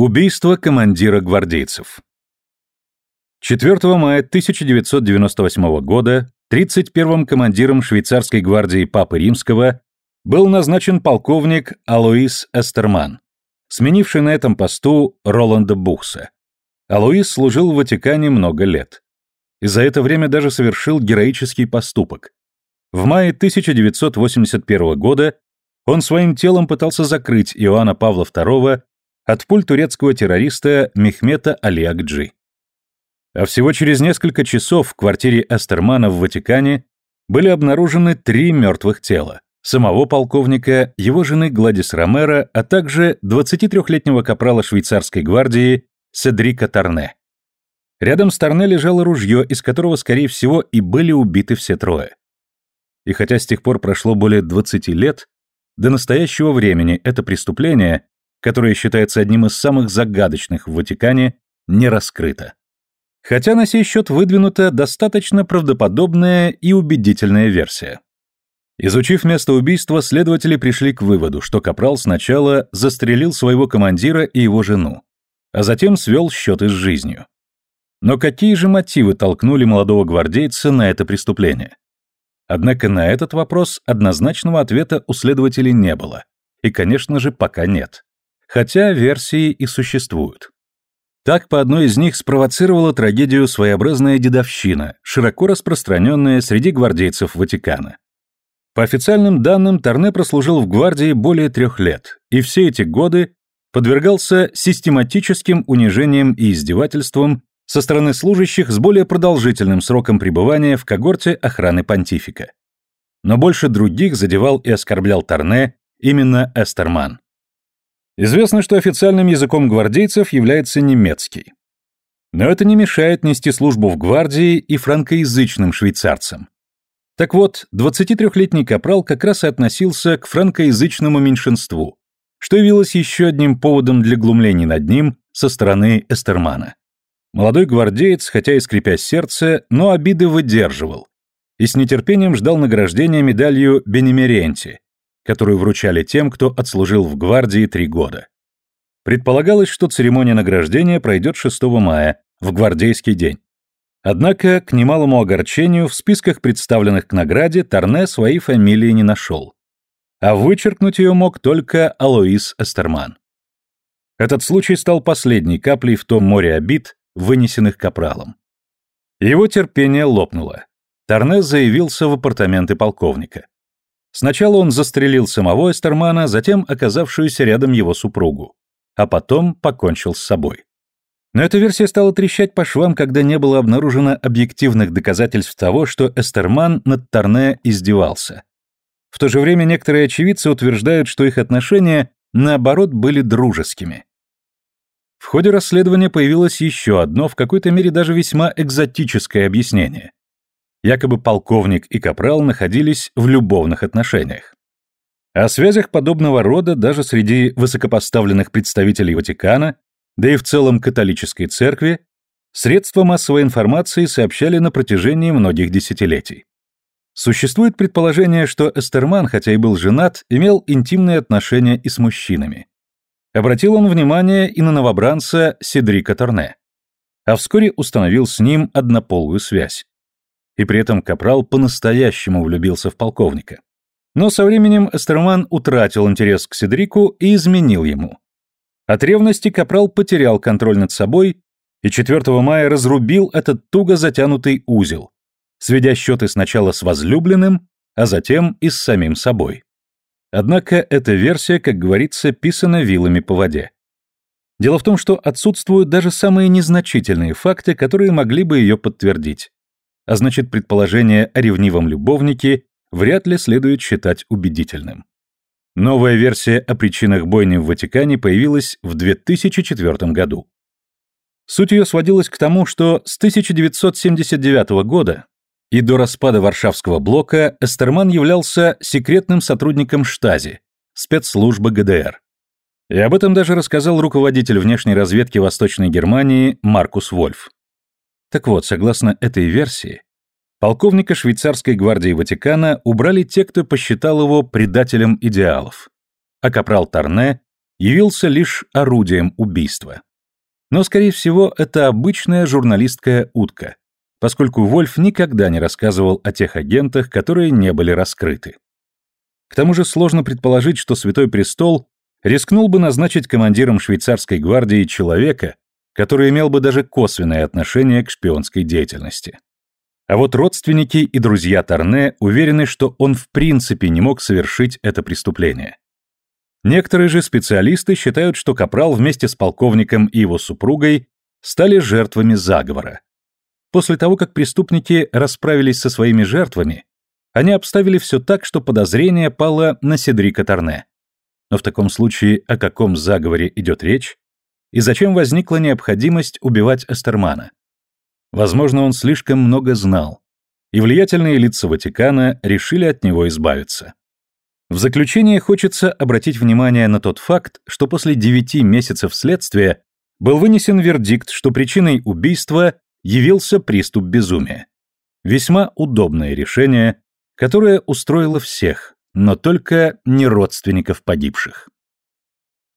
Убийство командира гвардейцев 4 мая 1998 года 31-м командиром швейцарской гвардии Папы Римского был назначен полковник Алоис Эстерман, сменивший на этом посту Роланда Бухса. Алоис служил в Ватикане много лет. И за это время даже совершил героический поступок. В мае 1981 года он своим телом пытался закрыть Иоанна Павла II от пуль турецкого террориста Мехмета Алиакджи. А всего через несколько часов в квартире Эстермана в Ватикане были обнаружены три мертвых тела. Самого полковника, его жены Гладис Ромеро, а также 23-летнего капрала швейцарской гвардии Седрика Торне. Рядом с Торне лежало ружье, из которого, скорее всего, и были убиты все трое. И хотя с тех пор прошло более 20 лет, до настоящего времени это преступление которое считается одним из самых загадочных в Ватикане, не раскрыто. Хотя на сей счет выдвинута достаточно правдоподобная и убедительная версия. Изучив место убийства, следователи пришли к выводу, что Капрал сначала застрелил своего командира и его жену, а затем свел счеты с жизнью. Но какие же мотивы толкнули молодого гвардейца на это преступление? Однако на этот вопрос однозначного ответа у следователей не было. И, конечно же, пока нет хотя версии и существуют. Так по одной из них спровоцировала трагедию своеобразная дедовщина, широко распространенная среди гвардейцев Ватикана. По официальным данным, Торне прослужил в гвардии более трех лет, и все эти годы подвергался систематическим унижениям и издевательствам со стороны служащих с более продолжительным сроком пребывания в когорте охраны понтифика. Но больше других задевал и оскорблял Торне именно Эстерман. Известно, что официальным языком гвардейцев является немецкий. Но это не мешает нести службу в гвардии и франкоязычным швейцарцам. Так вот, 23-летний капрал как раз и относился к франкоязычному меньшинству, что явилось еще одним поводом для глумлений над ним со стороны Эстермана. Молодой гвардеец, хотя и скрипя сердце, но обиды выдерживал и с нетерпением ждал награждения медалью Бенемеренти, которую вручали тем, кто отслужил в гвардии три года. Предполагалось, что церемония награждения пройдет 6 мая, в гвардейский день. Однако, к немалому огорчению, в списках представленных к награде Торне своей фамилии не нашел. А вычеркнуть ее мог только Алоис Эстерман. Этот случай стал последней каплей в том море обид, вынесенных капралом. Его терпение лопнуло. Торне заявился в апартаменты полковника. Сначала он застрелил самого Эстермана, затем оказавшуюся рядом его супругу, а потом покончил с собой. Но эта версия стала трещать по швам, когда не было обнаружено объективных доказательств того, что Эстерман над Торне издевался. В то же время некоторые очевидцы утверждают, что их отношения, наоборот, были дружескими. В ходе расследования появилось еще одно, в какой-то мере даже весьма экзотическое объяснение. Якобы полковник и капрал находились в любовных отношениях. О связях подобного рода даже среди высокопоставленных представителей Ватикана, да и в целом католической церкви, средства массовой информации сообщали на протяжении многих десятилетий. Существует предположение, что Эстерман, хотя и был женат, имел интимные отношения и с мужчинами. Обратил он внимание и на новобранца Седрика Торне. А вскоре установил с ним однополую связь и при этом Капрал по-настоящему влюбился в полковника. Но со временем Эстерман утратил интерес к Седрику и изменил ему. От ревности Капрал потерял контроль над собой и 4 мая разрубил этот туго затянутый узел, сведя счеты сначала с возлюбленным, а затем и с самим собой. Однако эта версия, как говорится, писана вилами по воде. Дело в том, что отсутствуют даже самые незначительные факты, которые могли бы ее подтвердить а значит предположение о ревнивом любовнике вряд ли следует считать убедительным. Новая версия о причинах бойни в Ватикане появилась в 2004 году. Суть ее сводилась к тому, что с 1979 года и до распада Варшавского блока Эстерман являлся секретным сотрудником Штази, спецслужбы ГДР. И об этом даже рассказал руководитель внешней разведки Восточной Германии Маркус Вольф. Так вот, согласно этой версии, полковника швейцарской гвардии Ватикана убрали те, кто посчитал его предателем идеалов, а капрал Торне явился лишь орудием убийства. Но, скорее всего, это обычная журналистская утка, поскольку Вольф никогда не рассказывал о тех агентах, которые не были раскрыты. К тому же сложно предположить, что Святой Престол рискнул бы назначить командиром швейцарской гвардии человека, который имел бы даже косвенное отношение к шпионской деятельности. А вот родственники и друзья Торне уверены, что он в принципе не мог совершить это преступление. Некоторые же специалисты считают, что Капрал вместе с полковником и его супругой стали жертвами заговора. После того, как преступники расправились со своими жертвами, они обставили все так, что подозрение пало на Седрика Торне. Но в таком случае о каком заговоре идет речь? И зачем возникла необходимость убивать Эстермана? Возможно, он слишком много знал, и влиятельные лица Ватикана решили от него избавиться. В заключение хочется обратить внимание на тот факт, что после девяти месяцев следствия был вынесен вердикт, что причиной убийства явился приступ безумия. Весьма удобное решение, которое устроило всех, но только не родственников погибших.